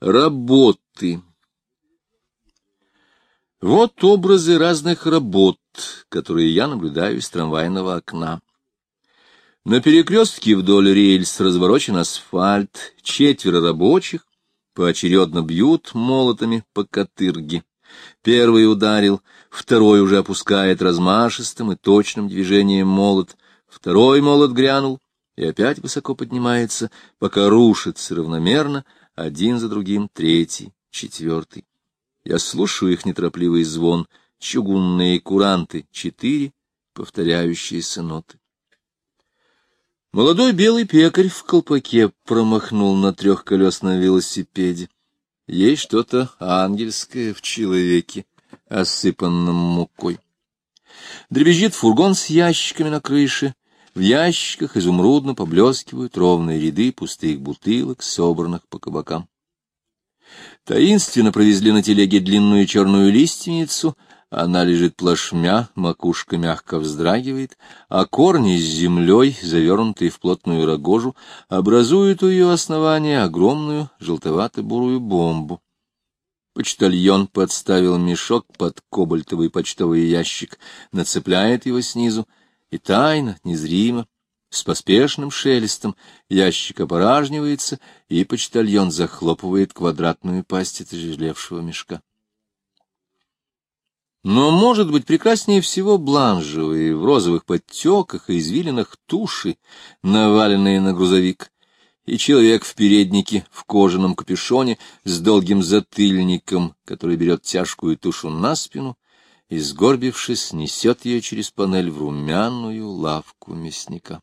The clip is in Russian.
Работы. Вот образы разных работ, которые я наблюдаю из трамвайного окна. На перекрестке вдоль рельс разворочен асфальт, четверо рабочих поочередно бьют молотами по катырге. Первый ударил, второй уже опускает размашистым и точным движением молот, второй молот грянул и опять высоко поднимается, пока рушится равномерно, один за другим третий, четвертый. Я слушаю их неторопливый звон, чугунные куранты, четыре повторяющиеся ноты. Молодой белый пекарь в колпаке промахнул на трехколесном велосипеде. Есть что-то ангельское в человеке, осыпанном мукой. Дребезжит фургон с ящиками на крыше, в ящиках изумрудно поблескивают ровные ряды пустых бутылок, собранных по кабакам. Таинственно провезли на телеге длинную черную лиственницу, она лежит плашмя, макушка мягко вздрагивает, а корни с землей, завернутые в плотную рогожу, образуют у ее основания огромную желтовато-бурую бомбу. Почтальон подставил мешок под кобальтовый почтовый ящик, нацепляет его снизу, и тайно, незримо, с поспешным шелестом ящик опоражнивается, и почтальон захлопывает квадратную пасть отяжелевшего мешка. Но, может быть, прекраснее всего бланжевые в розовых подтеках и извилинах туши, наваленные на грузовик, и человек в переднике в кожаном капюшоне с долгим затыльником, который берет тяжкую тушу на спину и, сгорбившись, несет ее через панель в румяную лавку мясника.